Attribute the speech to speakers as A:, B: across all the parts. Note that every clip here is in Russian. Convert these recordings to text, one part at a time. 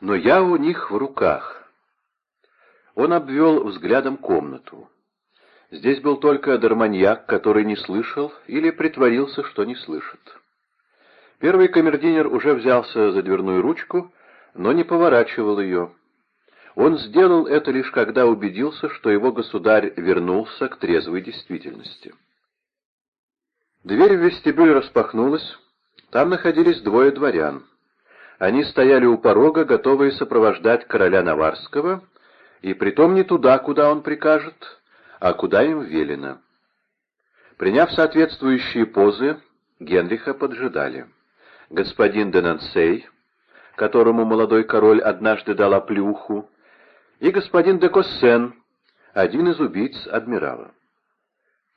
A: Но я у них в руках. Он обвел взглядом комнату. Здесь был только дарманьяк, который не слышал или притворился, что не слышит. Первый камердинер уже взялся за дверную ручку, но не поворачивал ее. Он сделал это лишь когда убедился, что его государь вернулся к трезвой действительности. Дверь в вестибюль распахнулась. Там находились двое дворян. Они стояли у порога, готовые сопровождать короля Наварского, и притом не туда, куда он прикажет, а куда им велено. Приняв соответствующие позы, Генриха поджидали. Господин Денансей, которому молодой король однажды дал оплюху, и господин де Коссен, один из убийц адмирала.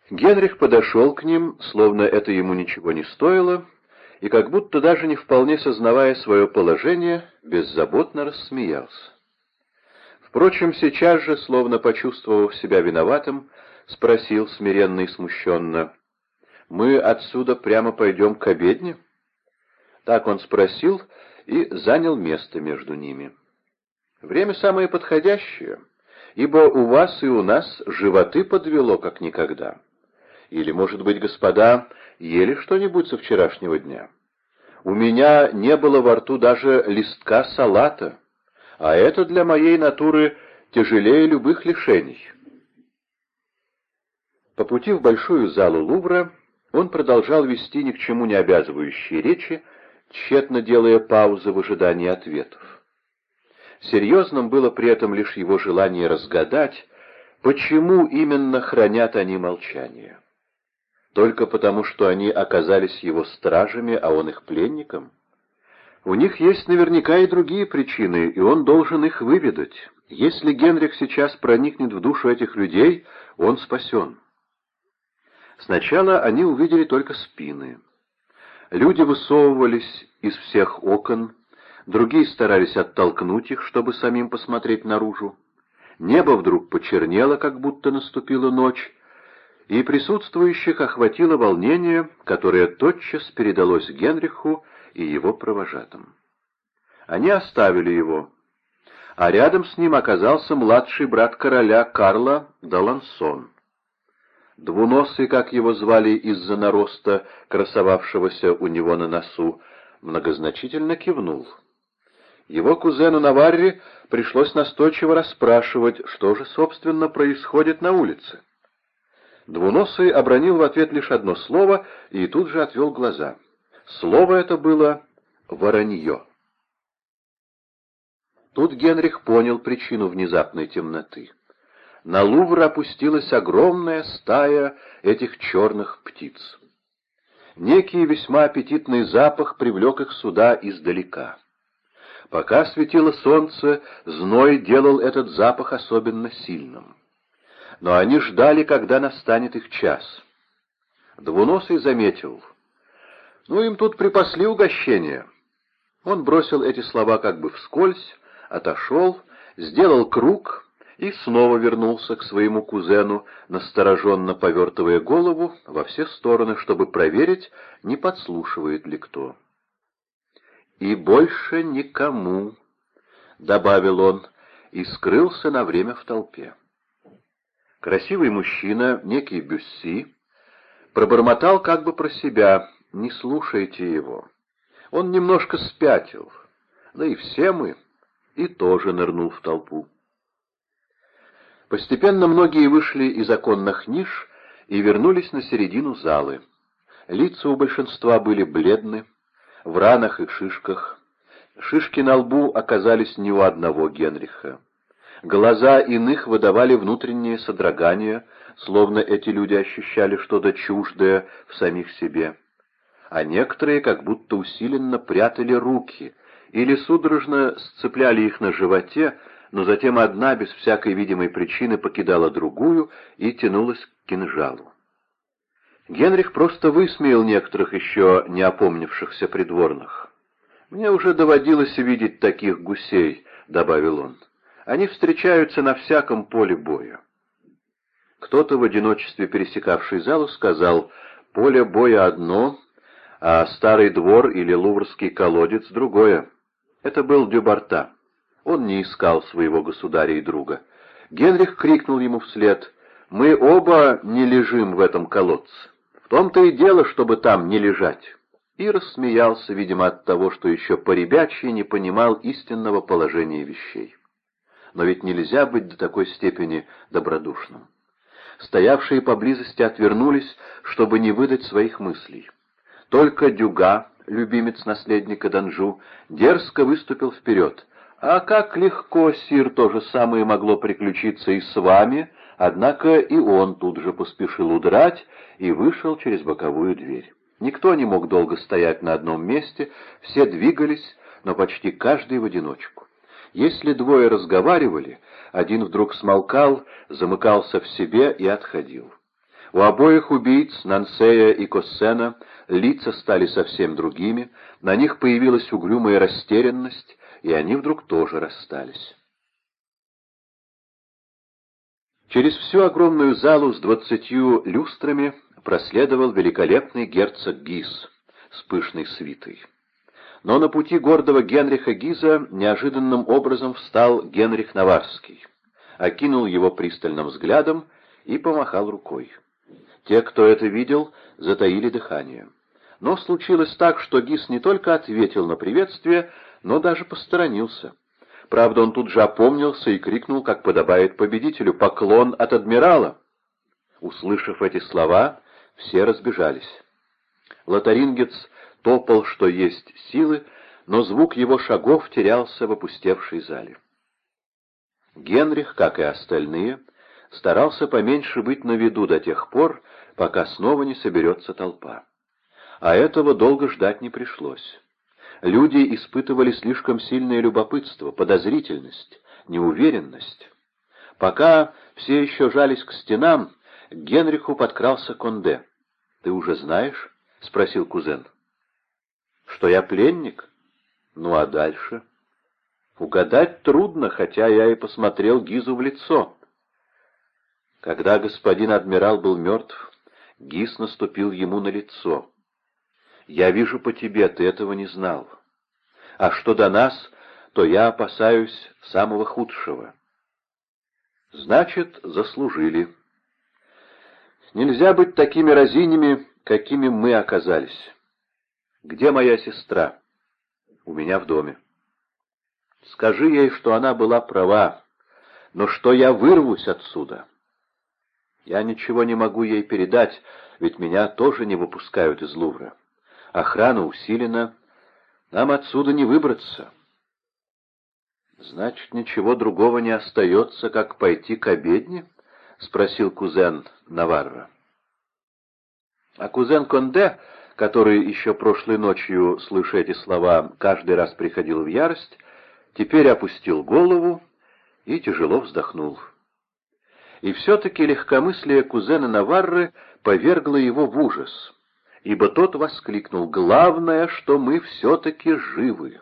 A: Генрих подошел к ним, словно это ему ничего не стоило, и как будто даже не вполне сознавая свое положение, беззаботно рассмеялся. Впрочем, сейчас же, словно почувствовав себя виноватым, спросил смиренно и смущенно, «Мы отсюда прямо пойдем к обедне?» Так он спросил и занял место между ними. «Время самое подходящее, ибо у вас и у нас животы подвело, как никогда. Или, может быть, господа, ели что-нибудь со вчерашнего дня? У меня не было во рту даже листка салата, а это для моей натуры тяжелее любых лишений. По пути в большую залу Лувра он продолжал вести ни к чему не обязывающие речи, тщетно делая паузы в ожидании ответов. Серьезным было при этом лишь его желание разгадать, почему именно хранят они молчание. Только потому, что они оказались его стражами, а он их пленником? У них есть наверняка и другие причины, и он должен их выведать. Если Генрих сейчас проникнет в душу этих людей, он спасен. Сначала они увидели только спины. Люди высовывались из всех окон, другие старались оттолкнуть их, чтобы самим посмотреть наружу. Небо вдруг почернело, как будто наступила ночь, и присутствующих охватило волнение, которое тотчас передалось Генриху и его провожатым. Они оставили его, а рядом с ним оказался младший брат короля Карла Далансон. Двуносый, как его звали из-за нароста, красовавшегося у него на носу, многозначительно кивнул. Его кузену Наварри пришлось настойчиво расспрашивать, что же, собственно, происходит на улице. Двуносый обронил в ответ лишь одно слово и тут же отвел глаза. Слово это было «воронье». Тут Генрих понял причину внезапной темноты. На Лувр опустилась огромная стая этих черных птиц. Некий весьма аппетитный запах привлек их сюда издалека. Пока светило солнце, зной делал этот запах особенно сильным но они ждали, когда настанет их час. Двуносый заметил. «Ну, им тут припасли угощение». Он бросил эти слова как бы вскользь, отошел, сделал круг и снова вернулся к своему кузену, настороженно повертывая голову во все стороны, чтобы проверить, не подслушивает ли кто. «И больше никому», — добавил он, и скрылся на время в толпе. Красивый мужчина, некий Бюсси, пробормотал как бы про себя, не слушайте его. Он немножко спятил, да и все мы, и тоже нырнул в толпу. Постепенно многие вышли из оконных ниш и вернулись на середину залы. Лица у большинства были бледны, в ранах и шишках. Шишки на лбу оказались не у одного Генриха. Глаза иных выдавали внутреннее содрогание, словно эти люди ощущали что-то чуждое в самих себе. А некоторые как будто усиленно прятали руки или судорожно сцепляли их на животе, но затем одна без всякой видимой причины покидала другую и тянулась к кинжалу. Генрих просто высмеял некоторых еще не опомнившихся придворных. «Мне уже доводилось видеть таких гусей», — добавил он. Они встречаются на всяком поле боя. Кто-то в одиночестве пересекавший залу сказал «Поле боя одно, а старый двор или луврский колодец другое». Это был Дюбарта. Он не искал своего государя и друга. Генрих крикнул ему вслед «Мы оба не лежим в этом колодце. В том-то и дело, чтобы там не лежать». И рассмеялся, видимо, от того, что еще поребячьи не понимал истинного положения вещей. Но ведь нельзя быть до такой степени добродушным. Стоявшие поблизости отвернулись, чтобы не выдать своих мыслей. Только Дюга, любимец наследника Данжу, дерзко выступил вперед. «А как легко, сир, то же самое могло приключиться и с вами», однако и он тут же поспешил удрать и вышел через боковую дверь. Никто не мог долго стоять на одном месте, все двигались, но почти каждый в одиночку. Если двое разговаривали, один вдруг смолкал, замыкался в себе и отходил. У обоих убийц, Нансея и Коссена, лица стали совсем другими, на них появилась угрюмая растерянность, и они вдруг тоже расстались. Через всю огромную залу с двадцатью люстрами проследовал великолепный герцог Гиз с пышной свитой. Но на пути гордого Генриха Гиза неожиданным образом встал Генрих Наварский, окинул его пристальным взглядом и помахал рукой. Те, кто это видел, затаили дыхание. Но случилось так, что Гиз не только ответил на приветствие, но даже посторонился. Правда, он тут же опомнился и крикнул, как подобает победителю, «Поклон от адмирала!» Услышав эти слова, все разбежались. Лотарингец топал, что есть силы, но звук его шагов терялся в опустевшей зале. Генрих, как и остальные, старался поменьше быть на виду до тех пор, пока снова не соберется толпа. А этого долго ждать не пришлось. Люди испытывали слишком сильное любопытство, подозрительность, неуверенность. Пока все еще жались к стенам, к Генриху подкрался Конде. «Ты уже знаешь?» — спросил кузен. Что я пленник? Ну а дальше? Угадать трудно, хотя я и посмотрел Гизу в лицо. Когда господин адмирал был мертв, Гиз наступил ему на лицо. «Я вижу по тебе, ты этого не знал. А что до нас, то я опасаюсь самого худшего». «Значит, заслужили. Нельзя быть такими разинями, какими мы оказались». «Где моя сестра?» «У меня в доме». «Скажи ей, что она была права, но что я вырвусь отсюда». «Я ничего не могу ей передать, ведь меня тоже не выпускают из Лувра. Охрана усилена, нам отсюда не выбраться». «Значит, ничего другого не остается, как пойти к обедне?» — спросил кузен Наварра. А кузен Конде который еще прошлой ночью, слыша эти слова, каждый раз приходил в ярость, теперь опустил голову и тяжело вздохнул. И все-таки легкомыслие кузена Наварры повергло его в ужас, ибо тот воскликнул «Главное, что мы все-таки живы».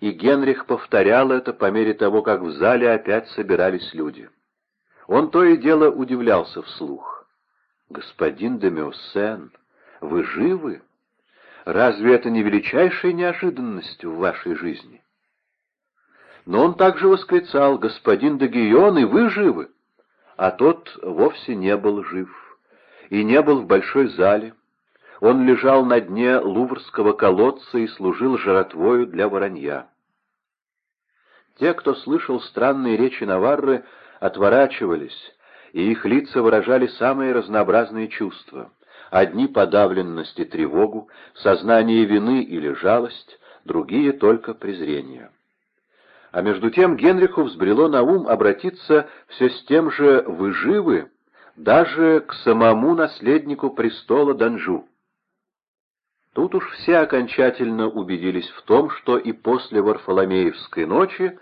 A: И Генрих повторял это по мере того, как в зале опять собирались люди. Он то и дело удивлялся вслух. «Господин де Меосен, вы живы? Разве это не величайшая неожиданность в вашей жизни? Но он также восклицал, «Господин Дагион, и вы живы!» А тот вовсе не был жив и не был в большой зале. Он лежал на дне луврского колодца и служил жратвою для воронья. Те, кто слышал странные речи Наварры, отворачивались, и их лица выражали самые разнообразные чувства. Одни подавленность и тревогу, сознание вины или жалость, другие только презрение. А между тем Генриху взбрело на ум обратиться все с тем же «вы живы» даже к самому наследнику престола Данжу. Тут уж все окончательно убедились в том, что и после Варфоломеевской ночи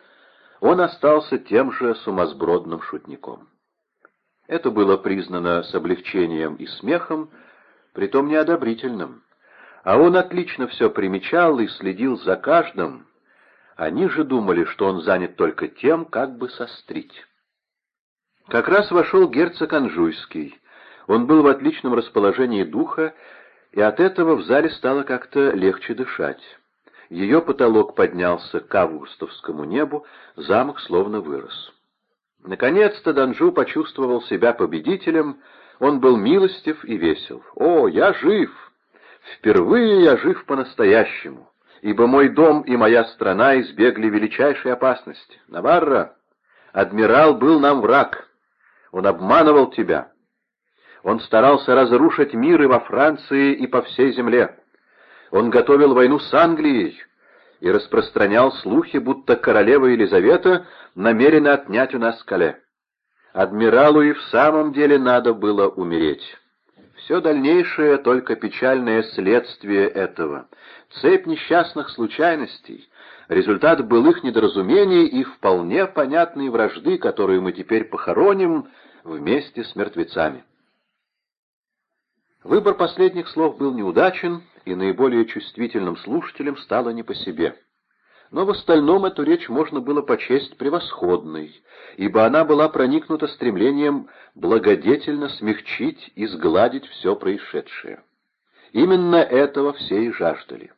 A: он остался тем же сумасбродным шутником. Это было признано с облегчением и смехом, притом неодобрительным. А он отлично все примечал и следил за каждым. Они же думали, что он занят только тем, как бы сострить. Как раз вошел герцог Анжуйский. Он был в отличном расположении духа, и от этого в зале стало как-то легче дышать. Ее потолок поднялся к августовскому небу, замок словно вырос. Наконец-то Данжу почувствовал себя победителем, он был милостив и весел. «О, я жив! Впервые я жив по-настоящему, ибо мой дом и моя страна избегли величайшей опасности. Наварра, адмирал был нам враг, он обманывал тебя». Он старался разрушить мир и во Франции, и по всей земле. Он готовил войну с Англией и распространял слухи, будто королева Елизавета намерена отнять у нас Кале. Адмиралу и в самом деле надо было умереть. Все дальнейшее — только печальное следствие этого. Цепь несчастных случайностей, результат былых недоразумений и вполне понятной вражды, которую мы теперь похороним вместе с мертвецами. Выбор последних слов был неудачен, и наиболее чувствительным слушателям стало не по себе. Но в остальном эту речь можно было почесть превосходной, ибо она была проникнута стремлением благодетельно смягчить и сгладить все происшедшее. Именно этого все и жаждали.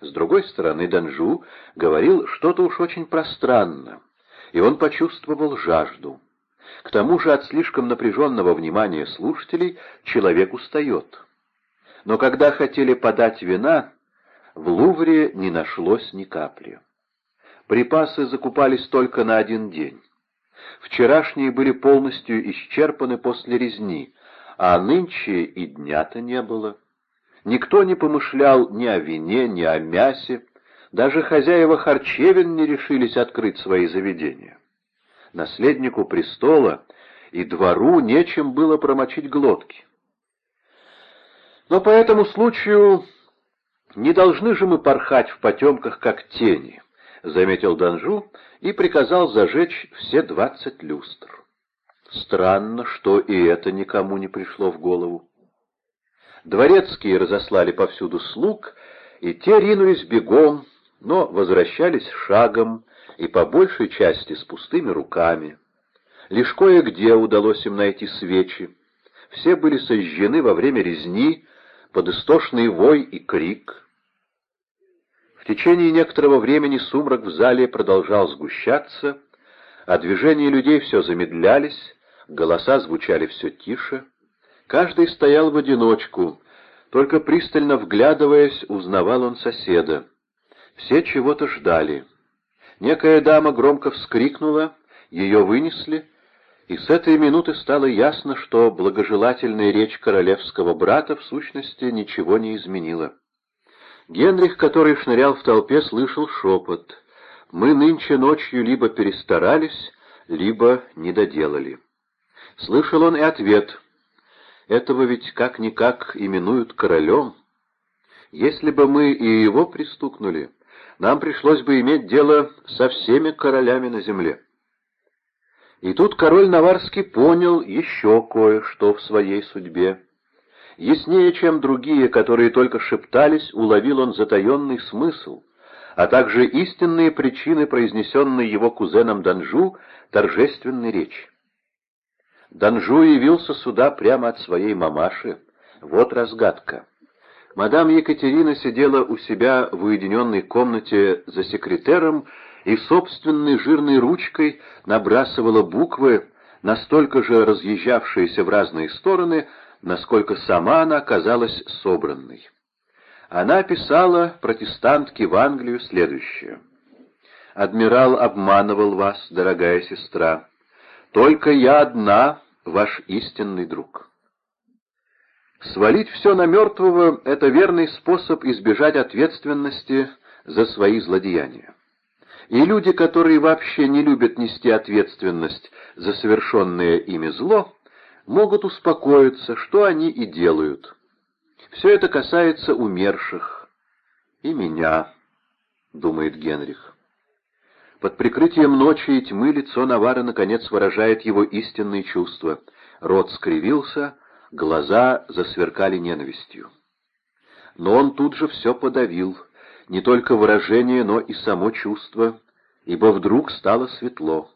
A: С другой стороны, Данжу говорил что-то уж очень пространно, и он почувствовал жажду. К тому же от слишком напряженного внимания слушателей человек устает. Но когда хотели подать вина, в Лувре не нашлось ни капли. Припасы закупались только на один день. Вчерашние были полностью исчерпаны после резни, а нынче и дня-то не было. Никто не помышлял ни о вине, ни о мясе, даже хозяева харчевин не решились открыть свои заведения наследнику престола и двору нечем было промочить глотки. Но по этому случаю не должны же мы порхать в потемках, как тени, — заметил Данжу и приказал зажечь все двадцать люстр. Странно, что и это никому не пришло в голову. Дворецкие разослали повсюду слуг, и те ринулись бегом, но возвращались шагом, и по большей части с пустыми руками. Лишь кое-где удалось им найти свечи. Все были сожжены во время резни, под истошный вой и крик. В течение некоторого времени сумрак в зале продолжал сгущаться, а движения людей все замедлялись, голоса звучали все тише. Каждый стоял в одиночку, только пристально вглядываясь, узнавал он соседа. Все чего-то ждали. Некая дама громко вскрикнула, ее вынесли, и с этой минуты стало ясно, что благожелательная речь королевского брата в сущности ничего не изменила. Генрих, который шнырял в толпе, слышал шепот. «Мы нынче ночью либо перестарались, либо не доделали». Слышал он и ответ. «Этого ведь как-никак именуют королем. Если бы мы и его пристукнули, нам пришлось бы иметь дело со всеми королями на земле. И тут король Наварский понял еще кое-что в своей судьбе. Яснее, чем другие, которые только шептались, уловил он затаенный смысл, а также истинные причины, произнесенной его кузеном Данжу, торжественной речи. Данжу явился сюда прямо от своей мамаши. Вот разгадка. Мадам Екатерина сидела у себя в уединенной комнате за секретером и собственной жирной ручкой набрасывала буквы, настолько же разъезжавшиеся в разные стороны, насколько сама она оказалась собранной. Она писала протестантке в Англию следующее. «Адмирал обманывал вас, дорогая сестра. Только я одна, ваш истинный друг». Свалить все на мертвого — это верный способ избежать ответственности за свои злодеяния. И люди, которые вообще не любят нести ответственность за совершенное ими зло, могут успокоиться, что они и делают. Все это касается умерших. И меня, — думает Генрих. Под прикрытием ночи и тьмы лицо Навара наконец выражает его истинные чувства. Рот скривился, Глаза засверкали ненавистью. Но он тут же все подавил, не только выражение, но и само чувство, ибо вдруг стало светло.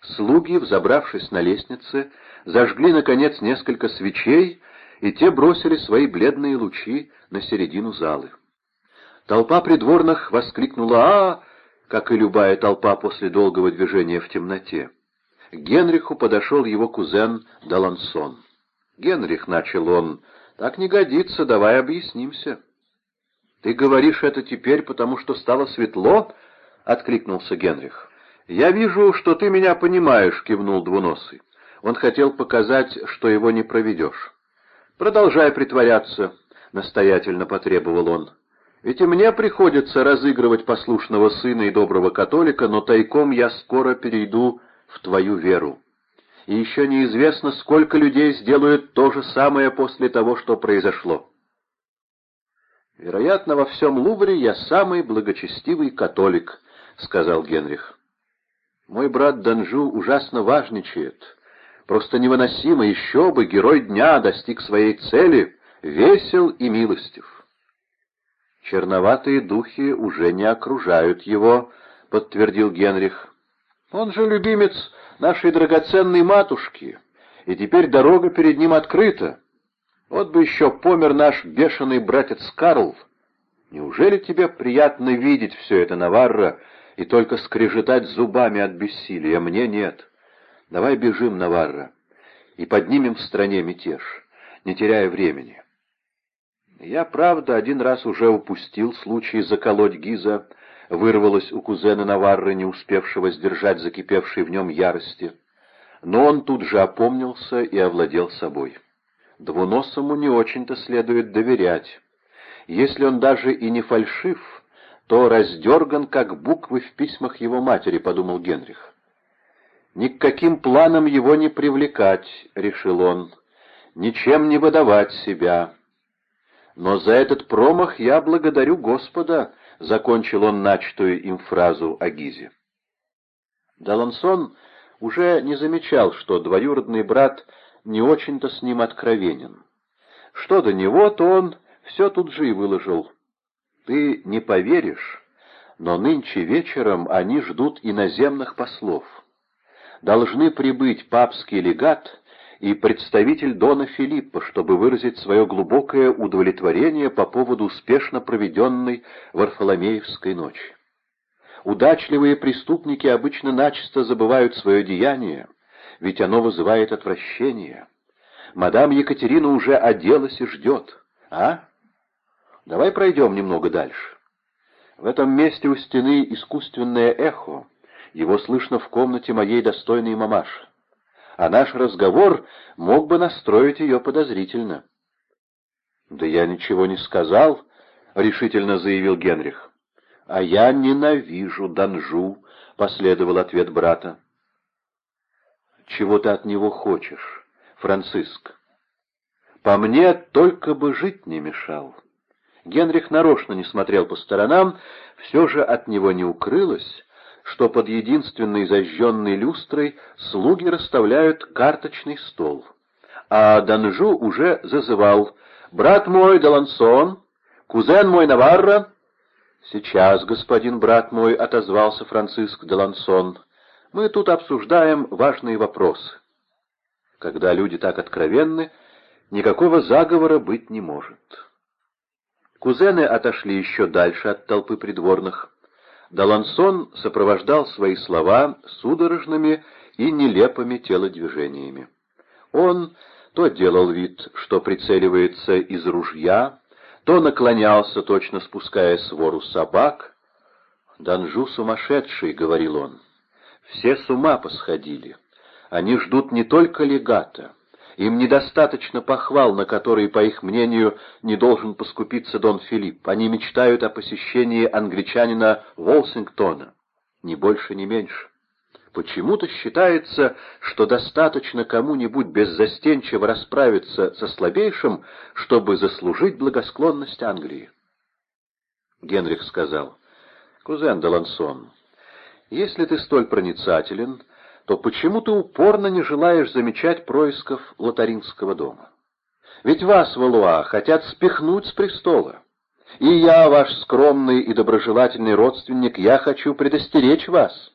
A: Слуги, взобравшись на лестнице, зажгли, наконец, несколько свечей, и те бросили свои бледные лучи на середину залы. Толпа придворных воскликнула «А!», как и любая толпа после долгого движения в темноте. К Генриху подошел его кузен Далансон. «Генрих», — начал он, — «так не годится, давай объяснимся». «Ты говоришь это теперь, потому что стало светло?» — откликнулся Генрих. «Я вижу, что ты меня понимаешь», — кивнул Двуносый. Он хотел показать, что его не проведешь. «Продолжай притворяться», — настоятельно потребовал он. «Ведь и мне приходится разыгрывать послушного сына и доброго католика, но тайком я скоро перейду в твою веру. И еще неизвестно, сколько людей сделают то же самое после того, что произошло». «Вероятно, во всем Лувре я самый благочестивый католик», — сказал Генрих. «Мой брат Данжу ужасно важничает. Просто невыносимо, еще бы, герой дня достиг своей цели, весел и милостив». «Черноватые духи уже не окружают его», — подтвердил Генрих. «Он же любимец нашей драгоценной матушки, и теперь дорога перед ним открыта». Вот бы еще помер наш бешеный братец Карл. Неужели тебе приятно видеть все это, Наварра, и только скрежетать зубами от бессилия? Мне нет. Давай бежим, Наварра, и поднимем в стране мятеж, не теряя времени. Я, правда, один раз уже упустил случай заколоть Гиза, вырвалось у кузена Наварры, не успевшего сдержать закипевшей в нем ярости. Но он тут же опомнился и овладел собой. Двуносому не очень-то следует доверять. Если он даже и не фальшив, то раздерган, как буквы в письмах его матери, — подумал Генрих. «Ни к каким планам его не привлекать», — решил он, — «ничем не выдавать себя». «Но за этот промах я благодарю Господа», — закончил он начатую им фразу о Гизе. Далансон уже не замечал, что двоюродный брат — не очень-то с ним откровенен. Что до него, то он все тут же и выложил. Ты не поверишь, но нынче вечером они ждут иноземных послов. Должны прибыть папский легат и представитель Дона Филиппа, чтобы выразить свое глубокое удовлетворение по поводу успешно проведенной Варфоломеевской ночи. Удачливые преступники обычно начисто забывают свое деяние, ведь оно вызывает отвращение. Мадам Екатерина уже оделась и ждет. А? Давай пройдем немного дальше. В этом месте у стены искусственное эхо. Его слышно в комнате моей достойной мамаши. А наш разговор мог бы настроить ее подозрительно. «Да я ничего не сказал», — решительно заявил Генрих. «А я ненавижу Данжу», — последовал ответ брата чего ты от него хочешь, Франциск. По мне, только бы жить не мешал. Генрих нарочно не смотрел по сторонам, все же от него не укрылось, что под единственной зажженной люстрой слуги расставляют карточный стол. А Данжу уже зазывал «Брат мой Далансон, кузен мой Наварра». «Сейчас, господин брат мой», — отозвался Франциск Далансон. Мы тут обсуждаем важные вопросы. Когда люди так откровенны, никакого заговора быть не может. Кузены отошли еще дальше от толпы придворных. Далансон сопровождал свои слова судорожными и нелепыми телодвижениями. Он то делал вид, что прицеливается из ружья, то наклонялся, точно спуская свору собак. «Данжу сумасшедший», — говорил он. Все с ума посходили. Они ждут не только легата. Им недостаточно похвал, на которые, по их мнению, не должен поскупиться Дон Филипп. Они мечтают о посещении англичанина Волсингтона. Ни больше, ни меньше. Почему-то считается, что достаточно кому-нибудь беззастенчиво расправиться со слабейшим, чтобы заслужить благосклонность Англии. Генрих сказал, «Кузен Делансон, если ты столь проницателен, то почему ты упорно не желаешь замечать происков лотаринского дома? Ведь вас, Валуа, хотят спихнуть с престола. И я, ваш скромный и доброжелательный родственник, я хочу предостеречь вас.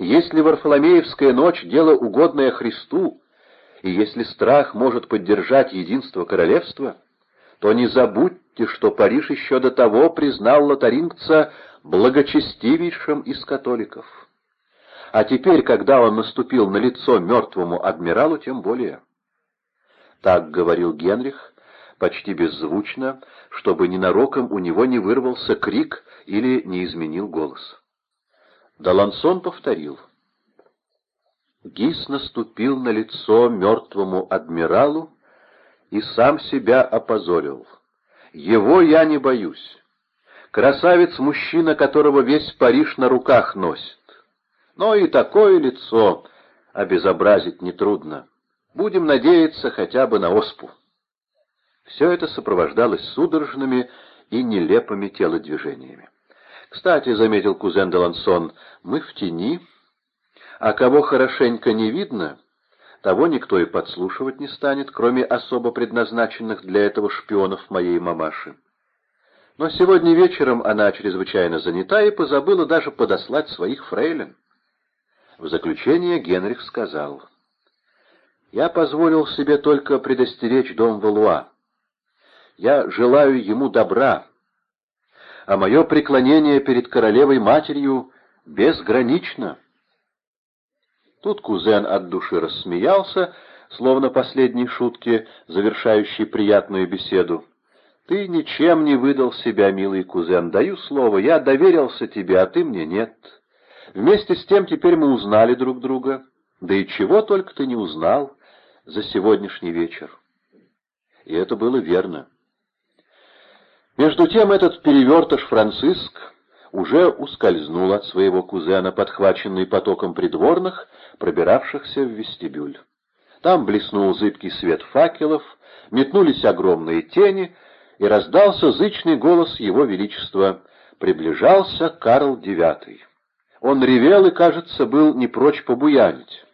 A: Если Варфоломеевская ночь — дело угодное Христу, и если страх может поддержать единство королевства, то не забудьте, что Париж еще до того признал лотарингца благочестивейшим из католиков. А теперь, когда он наступил на лицо мертвому адмиралу, тем более. Так говорил Генрих, почти беззвучно, чтобы ненароком у него не вырвался крик или не изменил голос. Далансон повторил. Гис наступил на лицо мертвому адмиралу и сам себя опозорил. Его я не боюсь. Красавец-мужчина, которого весь Париж на руках носит. Но и такое лицо обезобразить нетрудно. Будем надеяться хотя бы на оспу. Все это сопровождалось судорожными и нелепыми телодвижениями. «Кстати», — заметил кузен Делансон, — «мы в тени, а кого хорошенько не видно, того никто и подслушивать не станет, кроме особо предназначенных для этого шпионов моей мамаши. Но сегодня вечером она чрезвычайно занята и позабыла даже подослать своих фрейлин». В заключение Генрих сказал, «Я позволил себе только предостеречь дом Валуа. Я желаю ему добра, а мое преклонение перед королевой-матерью безгранично». Тут кузен от души рассмеялся, словно последней шутки, завершающей приятную беседу. «Ты ничем не выдал себя, милый кузен, даю слово, я доверился тебе, а ты мне нет». Вместе с тем теперь мы узнали друг друга. Да и чего только ты не узнал за сегодняшний вечер. И это было верно. Между тем этот перевертыш Франциск уже ускользнул от своего кузена, подхваченный потоком придворных, пробиравшихся в вестибюль. Там блеснул зыбкий свет факелов, метнулись огромные тени, и раздался зычный голос его величества. Приближался Карл IX. Он ревел и, кажется, был не прочь побуянить.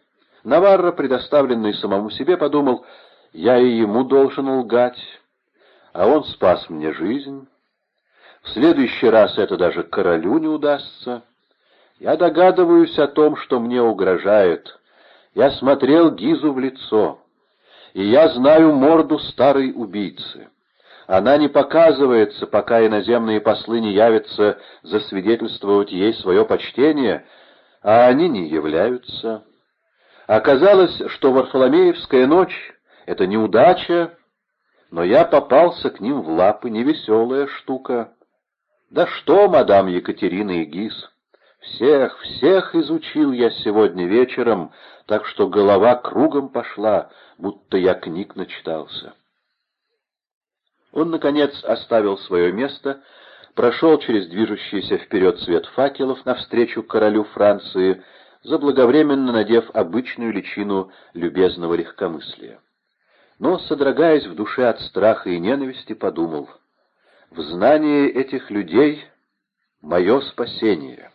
A: Наварро, предоставленный самому себе, подумал, я и ему должен лгать, а он спас мне жизнь. В следующий раз это даже королю не удастся. Я догадываюсь о том, что мне угрожает. Я смотрел Гизу в лицо, и я знаю морду старой убийцы. Она не показывается, пока иноземные послы не явятся засвидетельствовать ей свое почтение, а они не являются. Оказалось, что Варфоломеевская ночь — это неудача, но я попался к ним в лапы, невеселая штука. Да что, мадам Екатерина и Гис, всех, всех изучил я сегодня вечером, так что голова кругом пошла, будто я книг начитался. Он, наконец, оставил свое место, прошел через движущийся вперед свет факелов навстречу королю Франции, заблаговременно надев обычную личину любезного легкомыслия. Но, содрогаясь в душе от страха и ненависти, подумал, «В знании этих людей мое спасение».